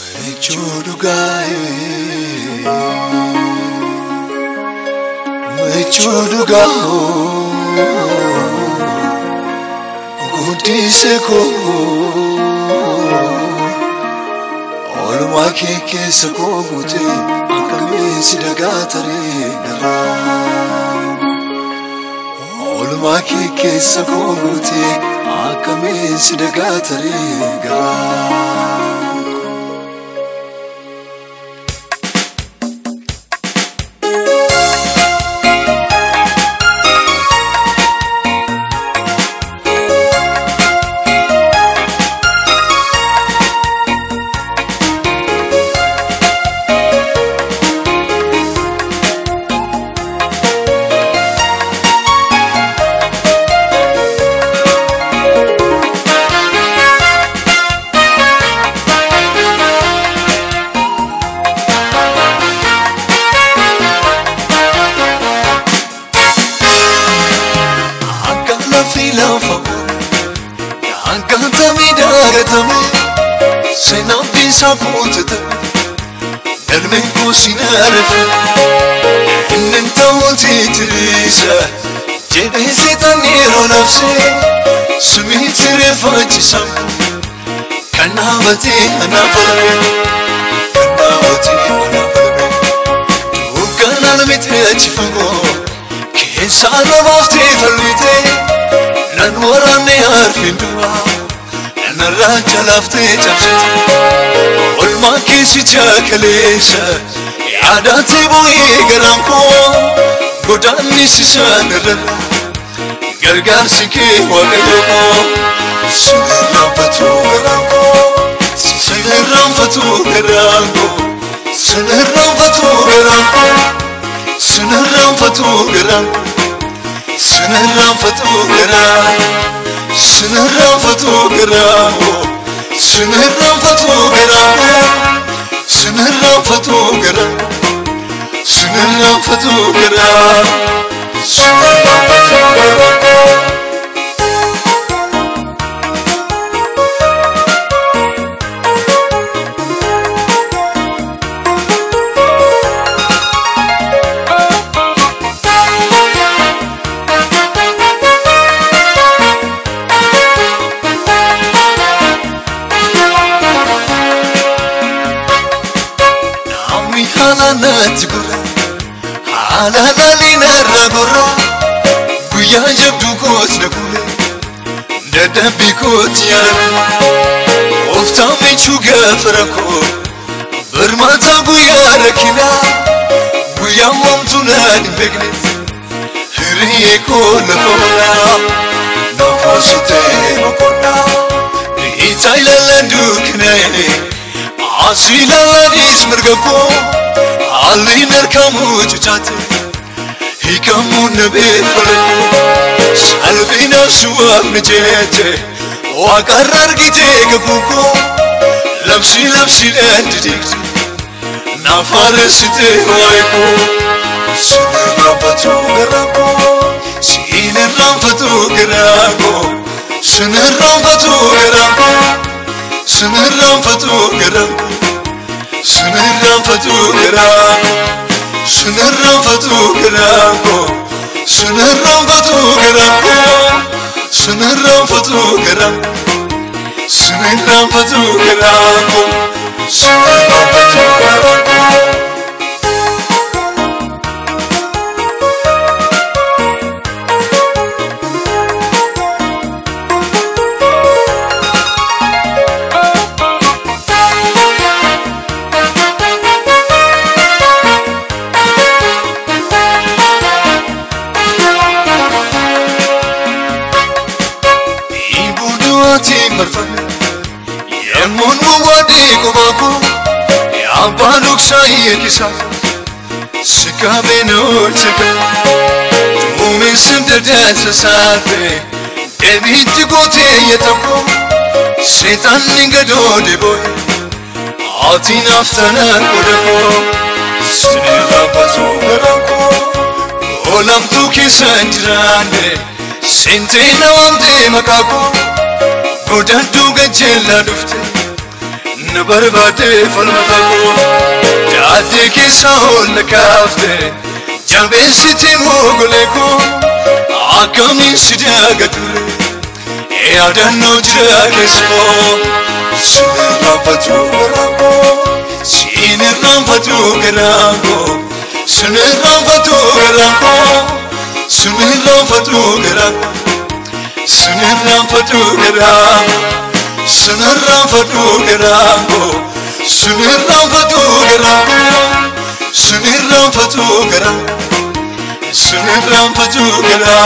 Mechuu dhugaa'ee Mechuu dhugaa'oo Guddise koo Oolmaa kee keessa koo guutee akkamiin si dagaataree garaa Oolmaa kee keessa koo guutee akkamiin si dagaataree garaa Akka Se non ti sa punta te Per me così nerve Niente molti trisa Che ne si tannero la se Su mi ti rifaci sampo Cannavati a Napoli Cannavati a Napoli Tu cannano mi treci fango Che te vafti talmite La nuora ne arfi in tua راك لفتي جمشت قول ما كيش جاك عاداتي بوي قرانكو قداني ششان رن قرقار شكي وقيوكو شنين رنفتو قرانكو شنين رنفتو قرانكو شنين رنفتو قرانكو شنين رنفتو قرانكو شنين رنفتو قرانكو Sinner of the two girls, Sinner of the two girls, Sinner of. lalana tigura ala lalina ragura guya jabdu kot nakule dada bikot yar ofta mi çuga farako Irmata guya rakina guya mamtunan begnet hürriye konu kola nafasute makona Itayla la duknele Asila la ismirgako Alliiner kamuu cichaate hiikamuu nabeeffale salphina suwaafni jeete waaqarra argitee gaguuko labsii labsiidhaan didikte naafaalessitee waayiko sinirraanfatuu garaakoo sinirraanfatuu garaakoo sinirraanfatuu garaakoo. فتوقران سنرم فتوقران سنرم فتوقران سنرم فتوقران سنرم فتوقران سنرم فتوقران kafan Yemun mubadi kubaku Ya baluk sayı kisa Sıka benul sıka Tumesim derde sesabe Devitti gote yetapu Şeytan ningado deboy Altın haftana kodaku Üstüne rapazu beraku Olam tu kesen cirane Sente navam de makaku. Odaantuu gacheellaa dhufte na barbaadee falmata koo Jaatee keessaa oolla kaafte jabeessitee moogolee koo akkamiin si daaga ture yaadannoo jira keessa koo si irraanfatu garaa koo si irraanfatu garaa koo si irraanfatu garaa koo si irraanfatu garaa koo. Sunir ram patu gera, sunir ram patu gera, sunir ram patu gera, sunir ram patu gera, sunir ram patu gera.